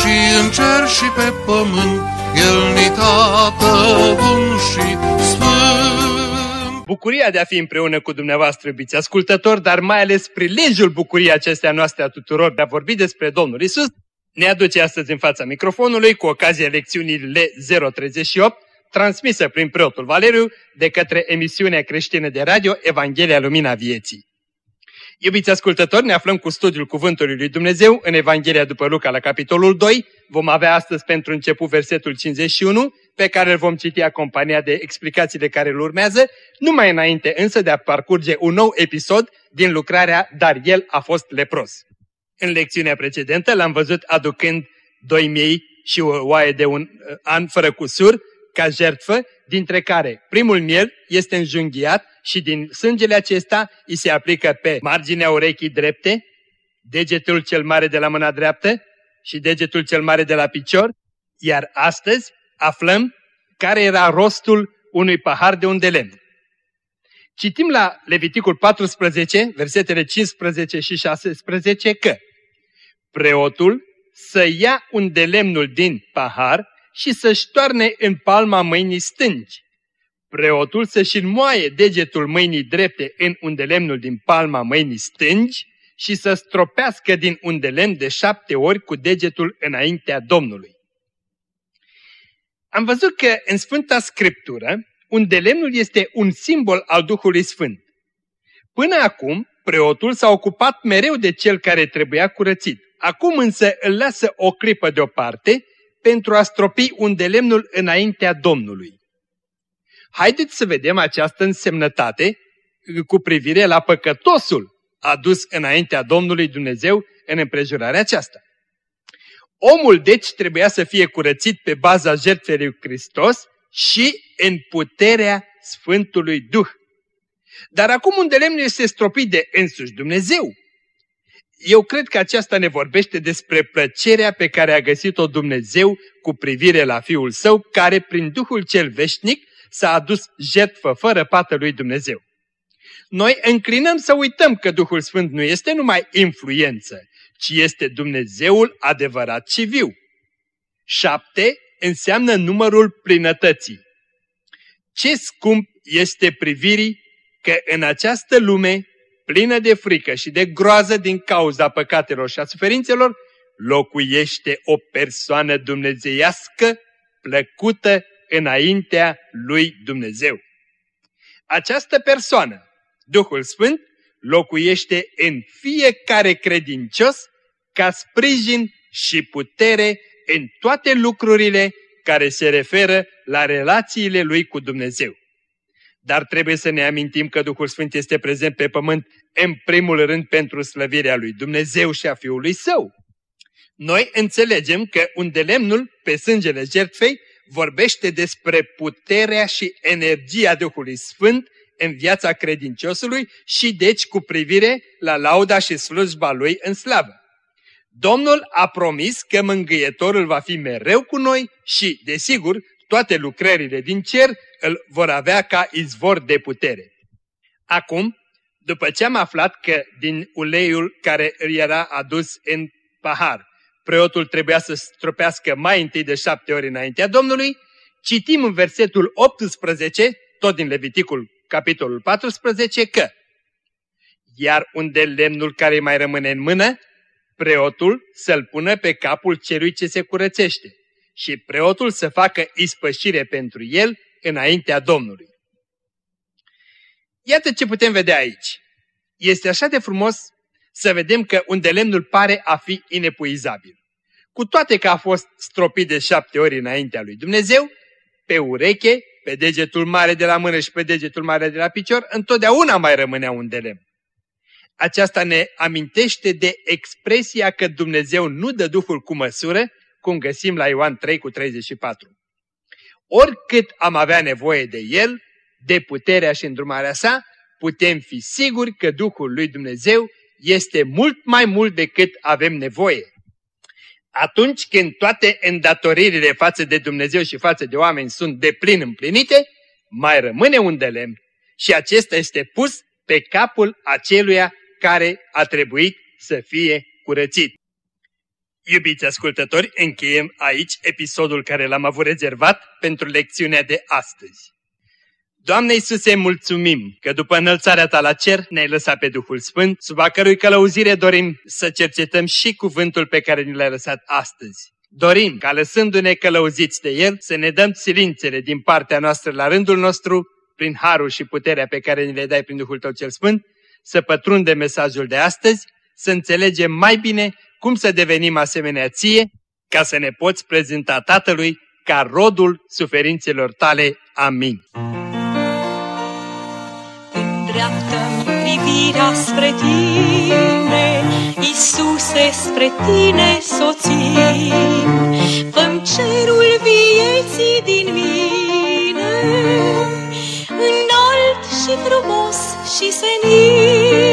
și în cer și pe pământ, El ni tată bun și sfânt. Bucuria de a fi împreună cu dumneavoastră, iubiți ascultători, dar mai ales prilejul bucuriei acestea noastre a tuturor de a vorbi despre Domnul Isus, ne aduce astăzi în fața microfonului cu ocazia lecțiunii L038, transmisă prin preotul Valeriu de către emisiunea creștină de radio Evanghelia Lumina Vieții. Iubiți ascultători, ne aflăm cu studiul Cuvântului Lui Dumnezeu în Evanghelia după Luca la capitolul 2. Vom avea astăzi pentru început versetul 51, pe care îl vom citi acompaniat de explicațiile care îl urmează, numai înainte însă de a parcurge un nou episod din lucrarea Dar el a fost lepros. În lecțiunea precedentă l-am văzut aducând doi miei și o oaie de un uh, an fără cusur, ca jertfă, dintre care primul miel este înjunghiat și din sângele acesta îi se aplică pe marginea urechii drepte, degetul cel mare de la mâna dreaptă și degetul cel mare de la picior, iar astăzi aflăm care era rostul unui pahar de unde lemn. Citim la Leviticul 14, versetele 15 și 16 că preotul să ia un de lemnul din pahar și să-și toarne în palma mâinii stângi. Preotul să-și înmoaie degetul mâinii drepte în undelemnul din palma mâinii stângi și să stropească din undelemn de șapte ori cu degetul înaintea Domnului. Am văzut că în Sfânta Scriptură undelemnul este un simbol al Duhului Sfânt. Până acum, preotul s-a ocupat mereu de cel care trebuia curățit. Acum însă îl lasă o clipă deoparte pentru a stropi un de lemnul înaintea Domnului. Haideți să vedem această însemnătate cu privire la păcătosul adus înaintea Domnului Dumnezeu în împrejurarea aceasta. Omul deci trebuia să fie curățit pe baza jertfei lui Hristos și în puterea Sfântului Duh. Dar acum un de lemn este stropit de însuși Dumnezeu. Eu cred că aceasta ne vorbește despre plăcerea pe care a găsit-o Dumnezeu cu privire la Fiul Său, care prin Duhul cel veșnic s-a adus jertfă fără pată lui Dumnezeu. Noi înclinăm să uităm că Duhul Sfânt nu este numai influență, ci este Dumnezeul adevărat și viu. Șapte înseamnă numărul plinătății. Ce scump este privirii că în această lume plină de frică și de groază din cauza păcatelor și a suferințelor, locuiește o persoană dumnezeiască, plăcută înaintea lui Dumnezeu. Această persoană, Duhul Sfânt, locuiește în fiecare credincios ca sprijin și putere în toate lucrurile care se referă la relațiile lui cu Dumnezeu. Dar trebuie să ne amintim că Duhul Sfânt este prezent pe pământ în primul rând pentru slăvirea lui Dumnezeu și a Fiului Său. Noi înțelegem că unde lemnul pe sângele jertfei vorbește despre puterea și energia Duhului Sfânt în viața credinciosului și deci cu privire la lauda și slujba lui în slavă. Domnul a promis că mângâietorul va fi mereu cu noi și, desigur, toate lucrările din cer îl vor avea ca izvor de putere. Acum, după ce am aflat că din uleiul care îi era adus în pahar, preotul trebuia să stropească mai întâi de șapte ori înaintea Domnului, citim în versetul 18, tot din Leviticul capitolul 14, că Iar unde lemnul care mai rămâne în mână, preotul să-l pună pe capul celui ce se curățește și preotul să facă ispășire pentru el înaintea Domnului. Iată ce putem vedea aici. Este așa de frumos să vedem că un de lemnul pare a fi inepuizabil. Cu toate că a fost stropit de șapte ori înaintea lui Dumnezeu, pe ureche, pe degetul mare de la mână și pe degetul mare de la picior, întotdeauna mai rămânea un de lemn. Aceasta ne amintește de expresia că Dumnezeu nu dă Duhul cu măsură, cum găsim la Ioan 3 cu 34. Oricât am avea nevoie de El, de puterea și îndrumarea sa, putem fi siguri că Duhul lui Dumnezeu este mult mai mult decât avem nevoie. Atunci când toate îndatoririle față de Dumnezeu și față de oameni sunt de plin împlinite, mai rămâne un de lemn și acesta este pus pe capul aceluia care a trebuit să fie curățit. Iubiți ascultători, încheiem aici episodul care l-am avut rezervat pentru lecțiunea de astăzi. Doamne Iisuse, mulțumim că după înălțarea Ta la cer ne-ai lăsat pe Duhul Sfânt, sub a cărui călăuzire dorim să cercetăm și cuvântul pe care ni l-ai lăsat astăzi. Dorim ca lăsându-ne călăuziți de El să ne dăm silințele din partea noastră la rândul nostru, prin harul și puterea pe care ni le dai prin Duhul Tău cel Sfânt, să pătrundem mesajul de astăzi, să înțelegem mai bine cum să devenim asemenea ție, ca să ne poți prezenta Tatălui ca rodul suferințelor tale. Amin. Îndreaptă-mi privirea spre tine, Iisuse, spre tine soțin. Făm cerul vieții din mine, înalt și frumos și senin.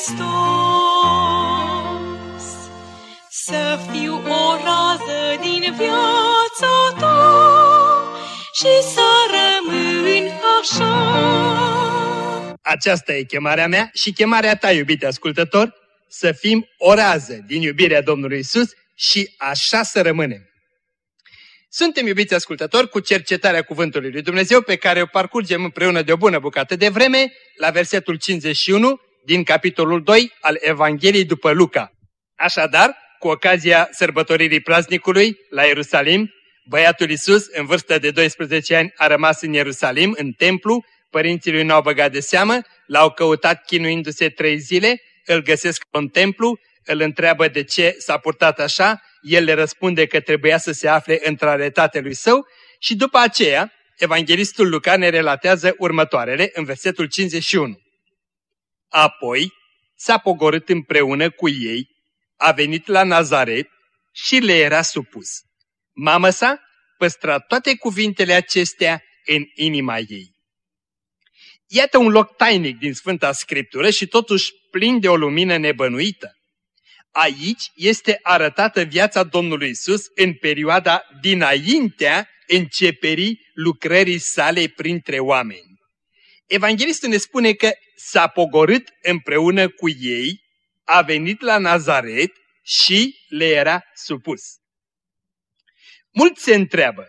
Hristos. Să fiu o rază din viața ta și să rămân așa. Aceasta e chemarea mea și chemarea ta, iubite ascultător, să fim o rază din iubirea Domnului Isus și așa să rămânem. Suntem, iubiți ascultători, cu cercetarea Cuvântului Lui Dumnezeu pe care o parcurgem împreună de o bună bucată de vreme la versetul 51 din capitolul 2 al Evangheliei după Luca. Așadar, cu ocazia sărbătoririi praznicului la Ierusalim, băiatul Isus, în vârstă de 12 ani, a rămas în Ierusalim, în templu, părinții lui n-au băgat de seamă, l-au căutat chinuindu-se trei zile, îl găsesc în templu, îl întreabă de ce s-a purtat așa, el le răspunde că trebuia să se afle într-ale tatălui său și după aceea, evanghelistul Luca ne relatează următoarele în versetul 51. Apoi s-a pogorât împreună cu ei, a venit la Nazaret și le era supus. Mama sa păstra toate cuvintele acestea în inima ei. Iată un loc tainic din Sfânta Scriptură și totuși plin de o lumină nebănuită. Aici este arătată viața Domnului Isus în perioada dinaintea începerii lucrării sale printre oameni. Evanghelistul ne spune că s-a pogorât împreună cu ei, a venit la Nazaret și le era supus. Mulți se întreabă,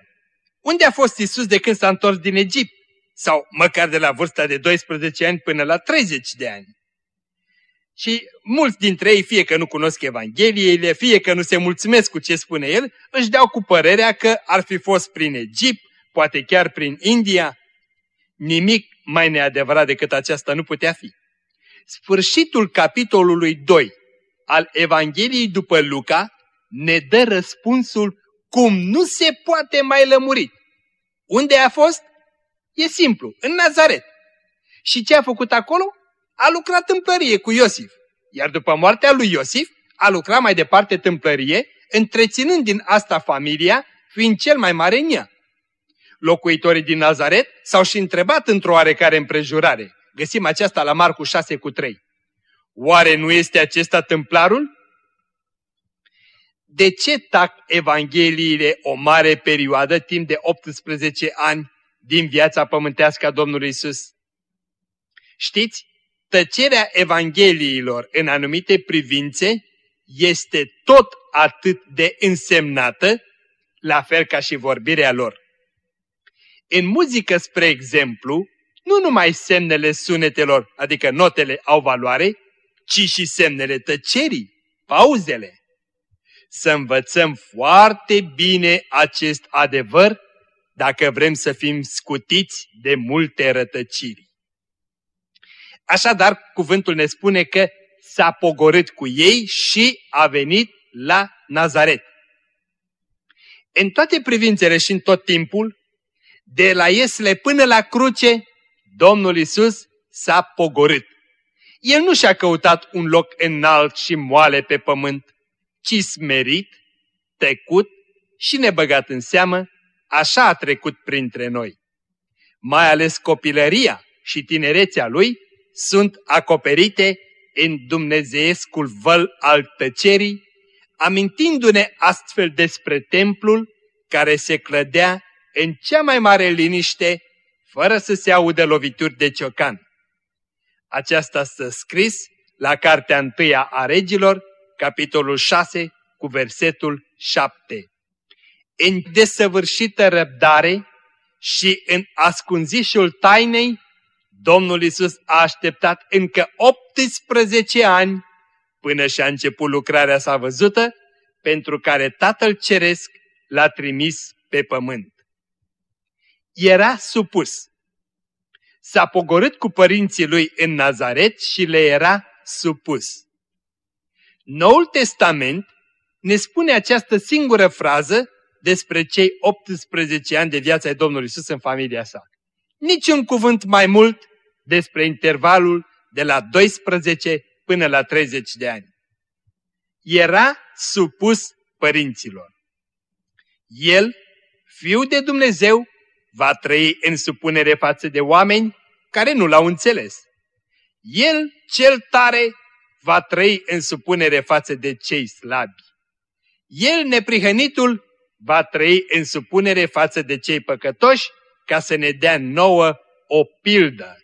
unde a fost Isus de când s-a întors din Egipt? Sau măcar de la vârsta de 12 ani până la 30 de ani? Și mulți dintre ei, fie că nu cunosc Evangheliile, fie că nu se mulțumesc cu ce spune el, își dau cu părerea că ar fi fost prin Egipt, poate chiar prin India. Nimic mai neadevărat decât aceasta nu putea fi. Sfârșitul capitolului 2 al Evangheliei după Luca ne dă răspunsul cum nu se poate mai lămuri. Unde a fost? E simplu, în Nazaret. Și ce a făcut acolo? A lucrat tâmplărie cu Iosif. Iar după moartea lui Iosif, a lucrat mai departe tâmplărie, întreținând din asta familia, fiind cel mai mare în ea. Locuitorii din Nazaret s-au și întrebat într-o oarecare împrejurare. Găsim aceasta la Marcu 6 cu 3. Oare nu este acesta tâmplarul? De ce tac Evangheliile o mare perioadă, timp de 18 ani, din viața pământească a Domnului Isus? Știți, tăcerea Evangheliilor în anumite privințe este tot atât de însemnată, la fel ca și vorbirea lor. În muzică, spre exemplu, nu numai semnele sunetelor, adică notele, au valoare, ci și semnele tăcerii, pauzele. Să învățăm foarte bine acest adevăr dacă vrem să fim scutiți de multe rătăciri. Așadar, cuvântul ne spune că s-a pogorât cu ei și a venit la Nazaret. În toate privințele și în tot timpul, de la Iesle până la cruce, Domnul Isus s-a pogorât. El nu și-a căutat un loc înalt și moale pe pământ, ci smerit, tăcut și nebăgat în seamă, așa a trecut printre noi. Mai ales copilăria și tinerețea lui sunt acoperite în dumnezeiescul văl al tăcerii, amintindu-ne astfel despre templul care se clădea în cea mai mare liniște, fără să se audă lovituri de ciocan. Aceasta stă scris la Cartea Întâia a Regilor, capitolul 6, cu versetul 7. În desăvârșită răbdare și în ascunzișul tainei, Domnul Isus a așteptat încă 18 ani până și-a început lucrarea sa văzută, pentru care Tatăl Ceresc l-a trimis pe pământ. Era supus. S-a pogorât cu părinții lui în Nazaret și le era supus. Noul Testament ne spune această singură frază despre cei 18 ani de viață ai Domnului Isus în familia sa. Niciun cuvânt mai mult despre intervalul de la 12 până la 30 de ani. Era supus părinților. El, fiul de Dumnezeu, va trăi în supunere față de oameni care nu l-au înțeles. El, cel tare, va trăi în supunere față de cei slabi. El, neprihănitul, va trăi în supunere față de cei păcătoși ca să ne dea nouă o pildă.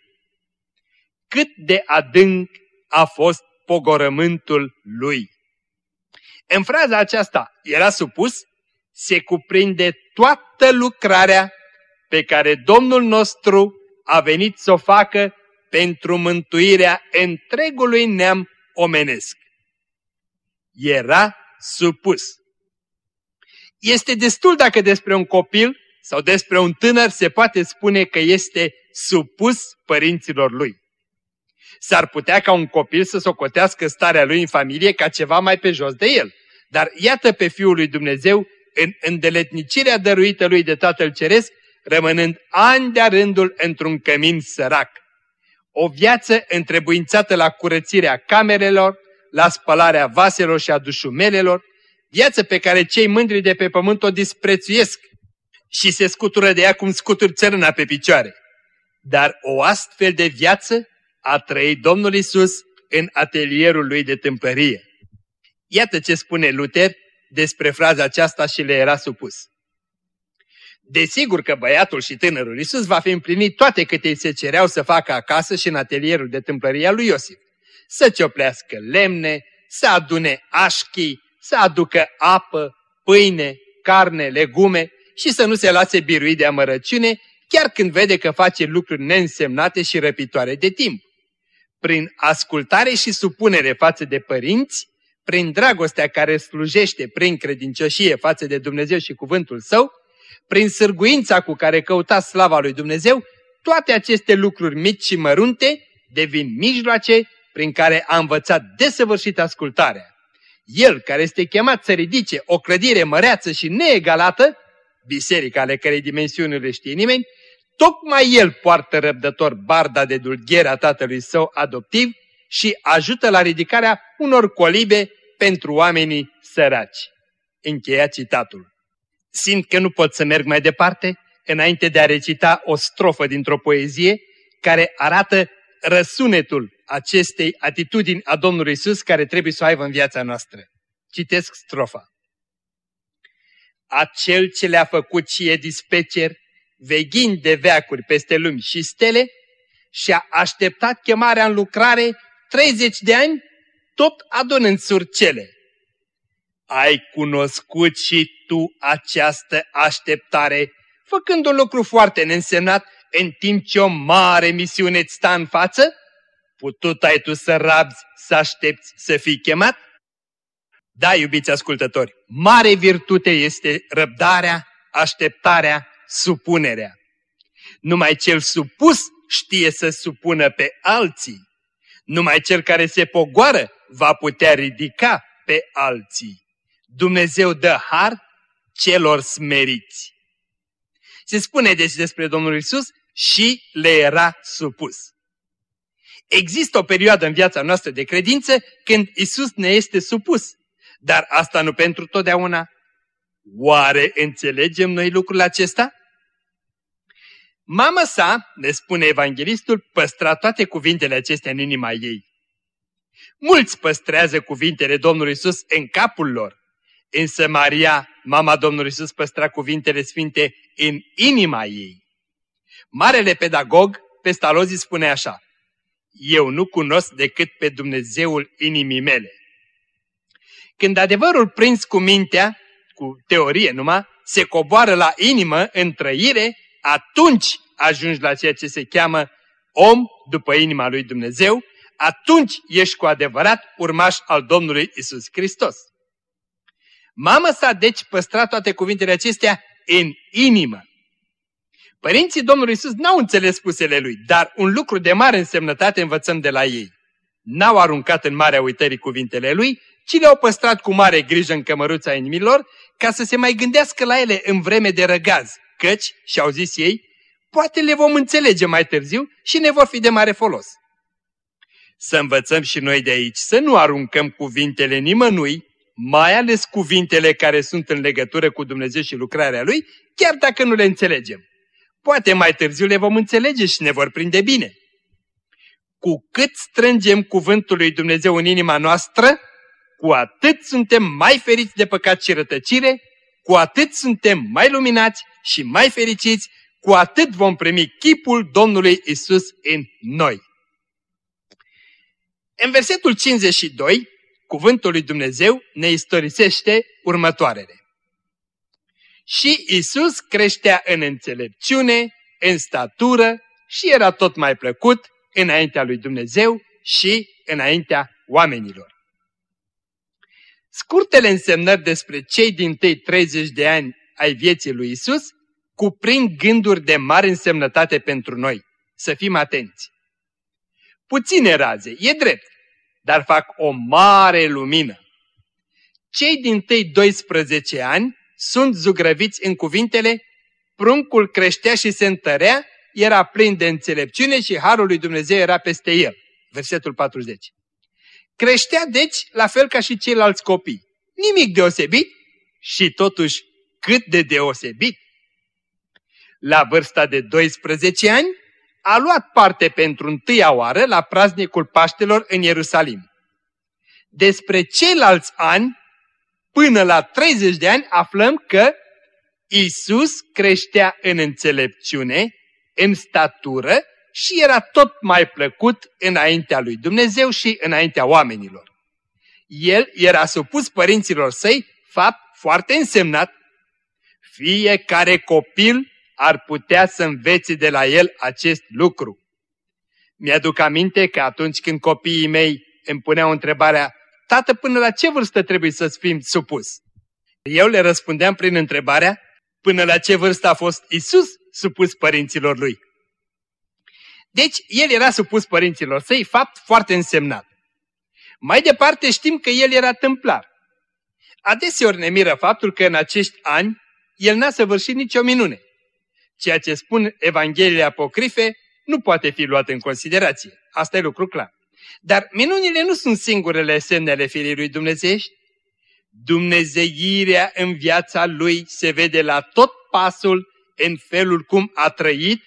Cât de adânc a fost pogorământul lui. În fraza aceasta era supus, se cuprinde toată lucrarea pe care Domnul nostru a venit să o facă pentru mântuirea întregului neam omenesc. Era supus. Este destul dacă despre un copil sau despre un tânăr se poate spune că este supus părinților lui. S-ar putea ca un copil să socotească starea lui în familie ca ceva mai pe jos de el. Dar iată pe Fiul lui Dumnezeu în îndeletnicirea dăruită lui de Tatăl Ceresc, rămânând ani de rândul într-un cămin sărac. O viață întrebuințată la curățirea camerelor, la spălarea vaselor și a dușumelelor, viață pe care cei mândri de pe pământ o disprețuiesc și se scutură de ea cum scuturi țărâna pe picioare. Dar o astfel de viață a trăit Domnul Isus în atelierul lui de tâmpărie. Iată ce spune Luther despre fraza aceasta și le era supus. Desigur că băiatul și tânărul Isus va fi împlinit toate câte îi se cereau să facă acasă și în atelierul de tâmplărie lui Iosif. Să cioplească lemne, să adune așchii, să aducă apă, pâine, carne, legume și să nu se lase birui de amărăciune, chiar când vede că face lucruri neînsemnate și răpitoare de timp. Prin ascultare și supunere față de părinți, prin dragostea care slujește prin credincioșie față de Dumnezeu și cuvântul său, prin sârguința cu care căuta slava lui Dumnezeu, toate aceste lucruri mici și mărunte devin mijloace prin care a învățat desăvârșit ascultarea. El, care este chemat să ridice o clădire măreață și neegalată, biserica ale cărei dimensiuni le știe nimeni, tocmai el poartă răbdător barda de dulghera tatălui său adoptiv și ajută la ridicarea unor colibe pentru oamenii săraci. Încheia citatul. Simt că nu pot să merg mai departe înainte de a recita o strofă dintr-o poezie care arată răsunetul acestei atitudini a Domnului Isus care trebuie să o aibă în viața noastră. Citesc strofa. Acel ce le-a făcut și e dispecer, veghind de veacuri peste lumi și stele, și-a așteptat chemarea în lucrare 30 de ani, tot adunând surcele. Ai cunoscut și tu această așteptare, făcând un lucru foarte neînsemnat, în timp ce o mare misiune îți sta în față? Putut ai tu să rabzi, să aștepți să fii chemat? Da, iubiți ascultători, mare virtute este răbdarea, așteptarea, supunerea. Numai cel supus știe să supună pe alții. Numai cel care se pogoară va putea ridica pe alții. Dumnezeu dă har celor smeriți. Se spune deci despre Domnul Isus și le era supus. Există o perioadă în viața noastră de credință când Isus ne este supus, dar asta nu pentru totdeauna. Oare înțelegem noi lucrul acesta? Mama sa, ne spune evanghelistul, păstra toate cuvintele acestea în inima ei. Mulți păstrează cuvintele Domnului Isus în capul lor, însă Maria, mama Domnului Isus, păstra cuvintele sfinte în inima ei. Marele pedagog, Pestalozzi, spune așa, Eu nu cunosc decât pe Dumnezeul inimii mele. Când adevărul prins cu mintea, cu teorie numai, se coboară la inimă în trăire, atunci ajungi la ceea ce se cheamă om după inima lui Dumnezeu, atunci ești cu adevărat urmaș al Domnului Isus Hristos. Mama sa deci păstra toate cuvintele acestea în inimă. Părinții Domnului Isus n-au înțeles spusele lui, dar un lucru de mare însemnătate învățăm de la ei. N-au aruncat în marea uitării cuvintele lui, ci le-au păstrat cu mare grijă în cămăruța inimilor, ca să se mai gândească la ele în vreme de răgaz, căci, și-au zis ei, poate le vom înțelege mai târziu și ne vor fi de mare folos. Să învățăm și noi de aici, să nu aruncăm cuvintele nimănui, mai ales cuvintele care sunt în legătură cu Dumnezeu și lucrarea Lui, chiar dacă nu le înțelegem. Poate mai târziu le vom înțelege și ne vor prinde bine. Cu cât strângem cuvântul lui Dumnezeu în inima noastră, cu atât suntem mai feriți de păcat și rătăcire, cu atât suntem mai luminați și mai fericiți, cu atât vom primi chipul Domnului Isus în noi. În versetul 52, cuvântul lui Dumnezeu ne istorisește următoarele. Și Isus creștea în înțelepciune, în statură și era tot mai plăcut înaintea lui Dumnezeu și înaintea oamenilor. Scurtele însemnări despre cei din tăi 30 de ani ai vieții lui Isus cuprind gânduri de mare însemnătate pentru noi. Să fim atenți. Puține raze, e drept, dar fac o mare lumină. Cei din tăi 12 ani sunt zugrăviți în cuvintele pruncul creștea și se întărea, era plin de înțelepciune și harul lui Dumnezeu era peste el. Versetul 40. Creștea deci la fel ca și ceilalți copii. Nimic deosebit și totuși cât de deosebit. La vârsta de 12 ani a luat parte pentru întâia oară la praznicul Paștelor în Ierusalim. Despre ceilalți ani, până la 30 de ani, aflăm că Isus creștea în înțelepciune, în statură și era tot mai plăcut înaintea lui Dumnezeu și înaintea oamenilor. El era supus părinților săi, fapt foarte însemnat. Fiecare copil ar putea să învețe de la el acest lucru. Mi-aduc aminte că atunci când copiii mei îmi puneau întrebarea, Tată, până la ce vârstă trebuie să-ți fim supus? Eu le răspundeam prin întrebarea, până la ce vârstă a fost Isus supus părinților lui? Deci, el era supus părinților săi, fapt foarte însemnat. Mai departe știm că el era tâmplar. Adeseori ne miră faptul că în acești ani el n-a săvârșit nicio minune. Ceea ce spun Evangheliile apocrife nu poate fi luat în considerație. Asta e lucru clar. Dar minunile nu sunt singurele semnele firii lui Dumnezeiești. Dumnezeirea în viața lui se vede la tot pasul în felul cum a trăit,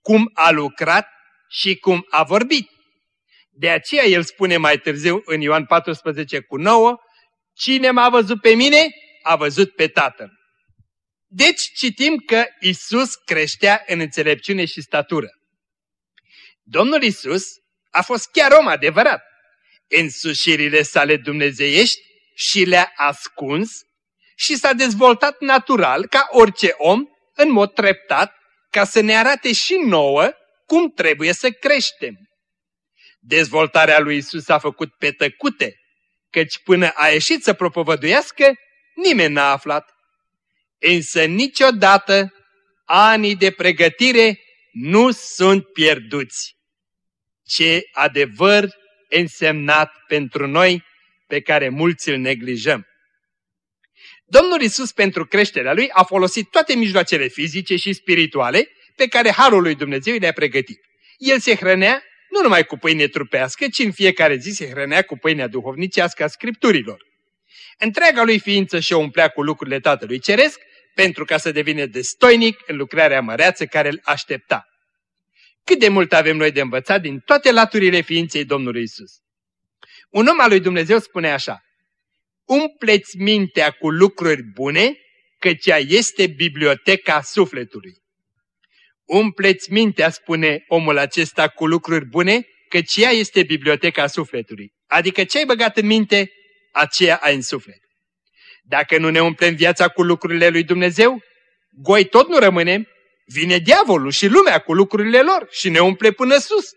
cum a lucrat și cum a vorbit. De aceea el spune mai târziu în Ioan 14 cu 9, Cine m-a văzut pe mine, a văzut pe Tatăl. Deci citim că Isus creștea în înțelepciune și statură. Domnul Isus a fost chiar om adevărat. Însușirile sale dumnezeiești și le-a ascuns și s-a dezvoltat natural ca orice om, în mod treptat, ca să ne arate și nouă cum trebuie să creștem. Dezvoltarea lui Isus a făcut pe tăcute, căci până a ieșit să propovăduiască, nimeni n-a aflat. Însă niciodată anii de pregătire nu sunt pierduți. Ce adevăr însemnat pentru noi pe care mulți îl neglijăm. Domnul Isus pentru creșterea lui a folosit toate mijloacele fizice și spirituale pe care Harul lui Dumnezeu le-a pregătit. El se hrănea nu numai cu pâine trupească, ci în fiecare zi se hrănea cu pâinea duhovnicească a Scripturilor. Întreaga lui ființă și-o umplea cu lucrurile Tatălui Ceresc, pentru ca să devină destoinic în lucrarea măreață care îl aștepta. Cât de mult avem noi de învățat din toate laturile ființei Domnului Isus. Un om al lui Dumnezeu spune așa, Umpleți mintea cu lucruri bune, căci ea este biblioteca sufletului. Umpleți mintea, spune omul acesta, cu lucruri bune, căci ea este biblioteca sufletului. Adică ce ai băgat în minte, aceea ai în suflet. Dacă nu ne umplem viața cu lucrurile lui Dumnezeu, goi tot nu rămânem, vine diavolul și lumea cu lucrurile lor și ne umple până sus.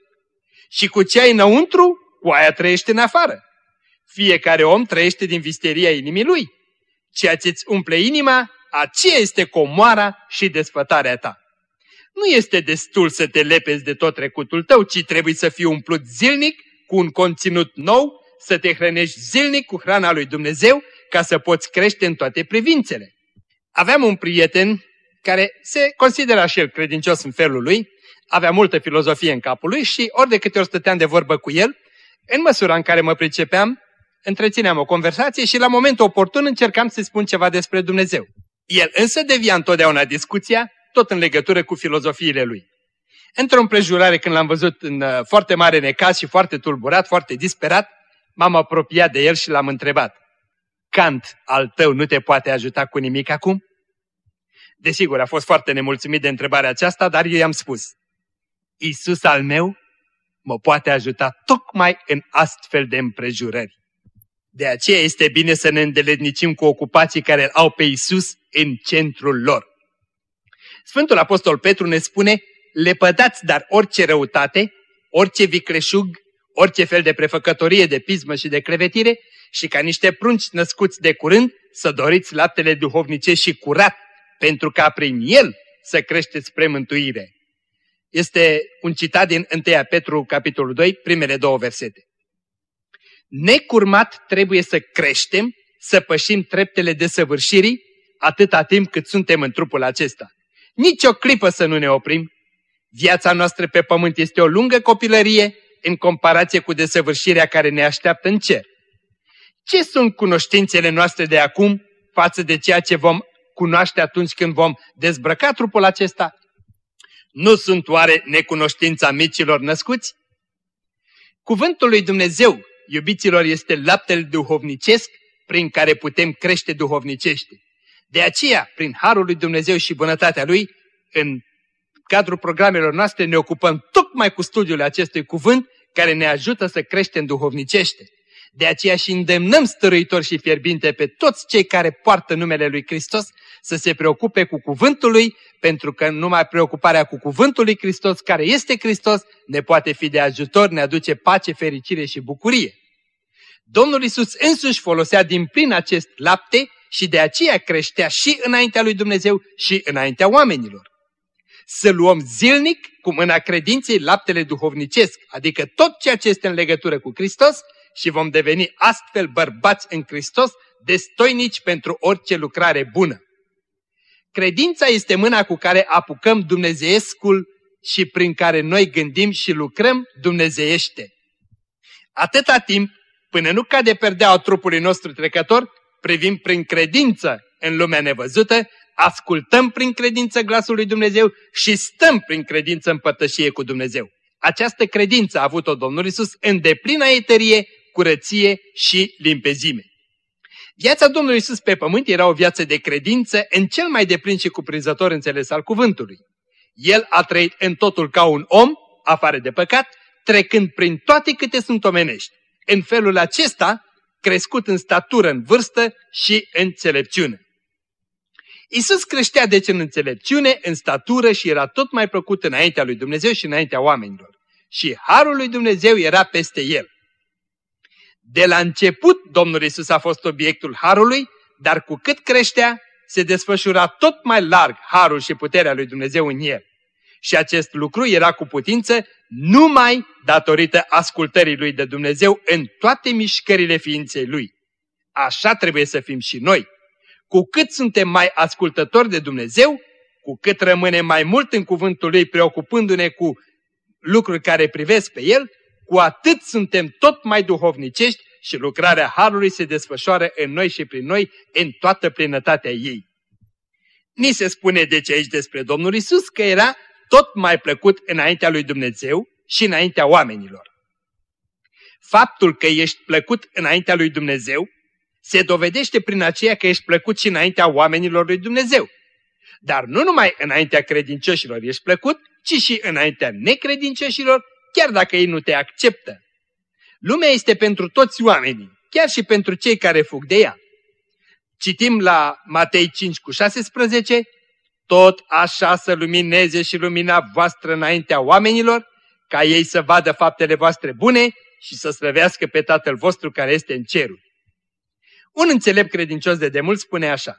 Și cu ce ai înăuntru, cu aia trăiește în afară. Fiecare om trăiește din visteria inimii lui. Ceea ce îți umple inima, aceea este comoara și desfătarea ta. Nu este destul să te lepezi de tot trecutul tău, ci trebuie să fii umplut zilnic cu un conținut nou, să te hrănești zilnic cu hrana lui Dumnezeu, ca să poți crește în toate privințele. Aveam un prieten care se considera și el credincios în felul lui, avea multă filozofie în capul lui și ori de câte ori stăteam de vorbă cu el, în măsura în care mă pricepeam, întrețineam o conversație și la momentul oportun încercam să spun ceva despre Dumnezeu. El însă devia întotdeauna discuția, tot în legătură cu filozofiile lui. Într-o împrejurare când l-am văzut în uh, foarte mare necaz și foarte tulburat, foarte disperat, m-am apropiat de el și l-am întrebat. Kant al tău nu te poate ajuta cu nimic acum? Desigur, a fost foarte nemulțumit de întrebarea aceasta, dar eu i-am spus. Isus al meu mă poate ajuta tocmai în astfel de împrejurări. De aceea este bine să ne îndeletnicim cu ocupații care au pe Isus în centrul lor. Sfântul Apostol Petru ne spune, lepădați dar orice răutate, orice vicleșug, orice fel de prefăcătorie de pismă și de crevetire și ca niște prunci născuți de curând să doriți laptele duhovnice și curat, pentru ca prin el să creșteți spre mântuire. Este un citat din 1 Petru, capitolul 2, primele două versete. Necurmat trebuie să creștem, să pășim treptele de săvârșirii, atâta timp cât suntem în trupul acesta. Nici o clipă să nu ne oprim. Viața noastră pe pământ este o lungă copilărie în comparație cu desăvârșirea care ne așteaptă în cer. Ce sunt cunoștințele noastre de acum față de ceea ce vom cunoaște atunci când vom dezbrăca trupul acesta? Nu sunt oare necunoștința micilor născuți? Cuvântul lui Dumnezeu, iubiților, este laptele duhovnicesc prin care putem crește duhovnicește. De aceea, prin Harul lui Dumnezeu și bunătatea Lui, în cadrul programelor noastre ne ocupăm tocmai cu studiul acestui cuvânt care ne ajută să creștem duhovnicește. De aceea și îndemnăm stăruitori și fierbinte pe toți cei care poartă numele Lui Hristos să se preocupe cu cuvântul Lui, pentru că numai preocuparea cu cuvântul Lui Hristos, care este Hristos, ne poate fi de ajutor, ne aduce pace, fericire și bucurie. Domnul Isus însuși folosea din plin acest lapte și de aceea creștea și înaintea lui Dumnezeu și înaintea oamenilor. Să luăm zilnic cu mâna credinței laptele duhovnicesc, adică tot ceea ce este în legătură cu Hristos și vom deveni astfel bărbați în Hristos, destoinici pentru orice lucrare bună. Credința este mâna cu care apucăm dumnezeescul și prin care noi gândim și lucrăm dumnezeiește. Atâta timp, până nu cade perdeaua trupului nostru trecător, privim prin credință în lumea nevăzută, ascultăm prin credință glasul lui Dumnezeu și stăm prin credință în părtășie cu Dumnezeu. Această credință a avut-o Domnul Isus în deplină eterie, curăție și limpezime. Viața Domnului Isus pe pământ era o viață de credință în cel mai deplin și cuprinzător înțeles al cuvântului. El a trăit în totul ca un om, afară de păcat, trecând prin toate câte sunt omenești. În felul acesta, crescut în statură, în vârstă și în înțelepciune. Isus creștea deci în înțelepciune, în statură și era tot mai plăcut înaintea lui Dumnezeu și înaintea oamenilor. Și harul lui Dumnezeu era peste el. De la început Domnul Isus a fost obiectul harului, dar cu cât creștea, se desfășura tot mai larg harul și puterea lui Dumnezeu în el. Și acest lucru era cu putință numai datorită ascultării lui de Dumnezeu în toate mișcările ființei lui. Așa trebuie să fim și noi. Cu cât suntem mai ascultători de Dumnezeu, cu cu cât rămânem mai mult în cuvântul Lui, preocupându-ne cu lucruri care privesc pe El, cu atât suntem tot mai duhovnicești și lucrarea Harului se desfășoară în noi și prin noi în toată plinătatea ei. Ni se spune deci aici despre Domnul Isus că era tot mai plăcut înaintea lui Dumnezeu și înaintea oamenilor. Faptul că ești plăcut înaintea lui Dumnezeu se dovedește prin aceea că ești plăcut și înaintea oamenilor lui Dumnezeu. Dar nu numai înaintea credincioșilor ești plăcut, ci și înaintea necredincioșilor, chiar dacă ei nu te acceptă. Lumea este pentru toți oamenii, chiar și pentru cei care fug de ea. Citim la Matei 5 cu 16, tot așa să lumineze și lumina voastră înaintea oamenilor, ca ei să vadă faptele voastre bune și să slăvească pe Tatăl vostru care este în cerul. Un înțelept credincios de demult spune așa,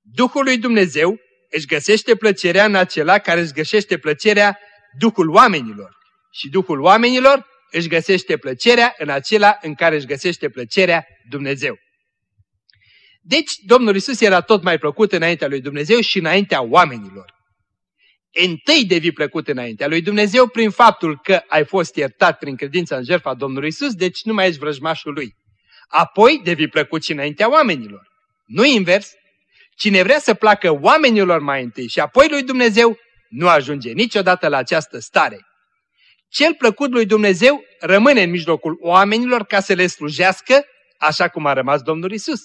Duhul lui Dumnezeu își găsește plăcerea în acela care își găsește plăcerea Duhul oamenilor și Duhul oamenilor își găsește plăcerea în acela în care își găsește plăcerea Dumnezeu. Deci, Domnul Isus era tot mai plăcut înaintea lui Dumnezeu și înaintea oamenilor. Întâi devii plăcut înaintea lui Dumnezeu prin faptul că ai fost iertat prin credința în jertfa Domnului Isus, deci nu mai ești vrăjmașul lui. Apoi devii plăcut și înaintea oamenilor. Nu invers. Cine vrea să placă oamenilor mai întâi și apoi lui Dumnezeu, nu ajunge niciodată la această stare. Cel plăcut lui Dumnezeu rămâne în mijlocul oamenilor ca să le slujească, așa cum a rămas Domnul Isus.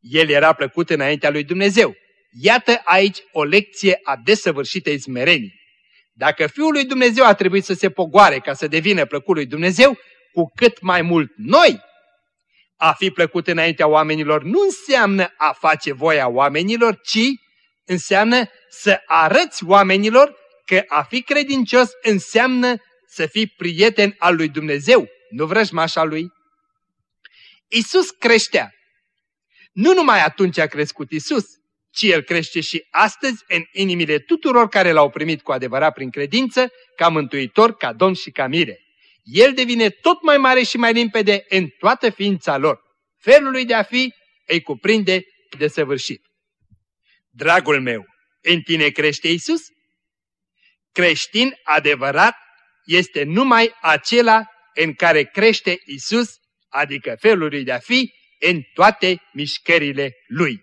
El era plăcut înaintea lui Dumnezeu. Iată aici o lecție a desăvârșitei smerenii. Dacă Fiul lui Dumnezeu a trebuit să se pogoare ca să devină plăcut lui Dumnezeu, cu cât mai mult noi, a fi plăcut înaintea oamenilor nu înseamnă a face voia oamenilor, ci înseamnă să arăți oamenilor că a fi credincios înseamnă să fii prieten al lui Dumnezeu, nu vrăjmașa lui. Isus creștea. Nu numai atunci a crescut Isus, ci El crește și astăzi în inimile tuturor care l-au primit cu adevărat prin credință, ca mântuitor, ca domn și ca mire. El devine tot mai mare și mai limpede în toată ființa lor. Felul lui de a fi îi cuprinde de săvârșit. Dragul meu, în tine crește Isus? Creștin adevărat este numai acela în care crește Isus, adică felul lui de a fi, în toate mișcările lui.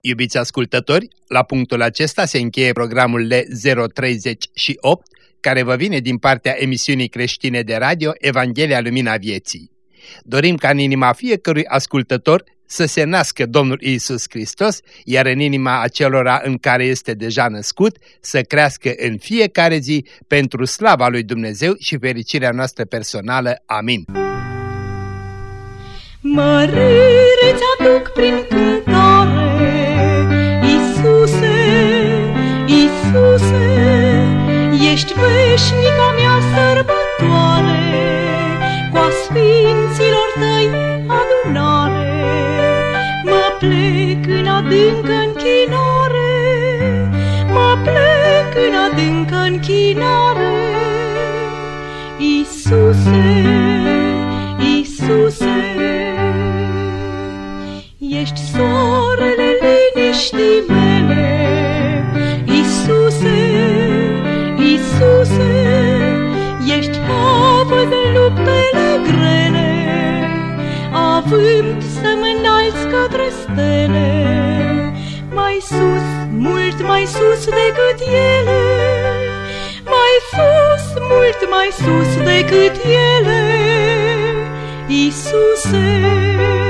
Iubiți ascultători, la punctul acesta se încheie programul L038, care vă vine din partea emisiunii creștine de radio Evanghelia Lumina Vieții. Dorim ca în inima fiecărui ascultător să se nască Domnul Isus Hristos, iar în inima acelora în care este deja născut, să crească în fiecare zi pentru slava lui Dumnezeu și fericirea noastră personală. Amin. Mărire ți-aduc prin cântare, Iisuse, Iisuse, ești veșnica mea sărbătoare, cu a sfinților tăi adâncă închinare, mă plec în adâncă închinare. Mult mai sus decât ele, mai sus, mult mai sus decât ele, Iisuse.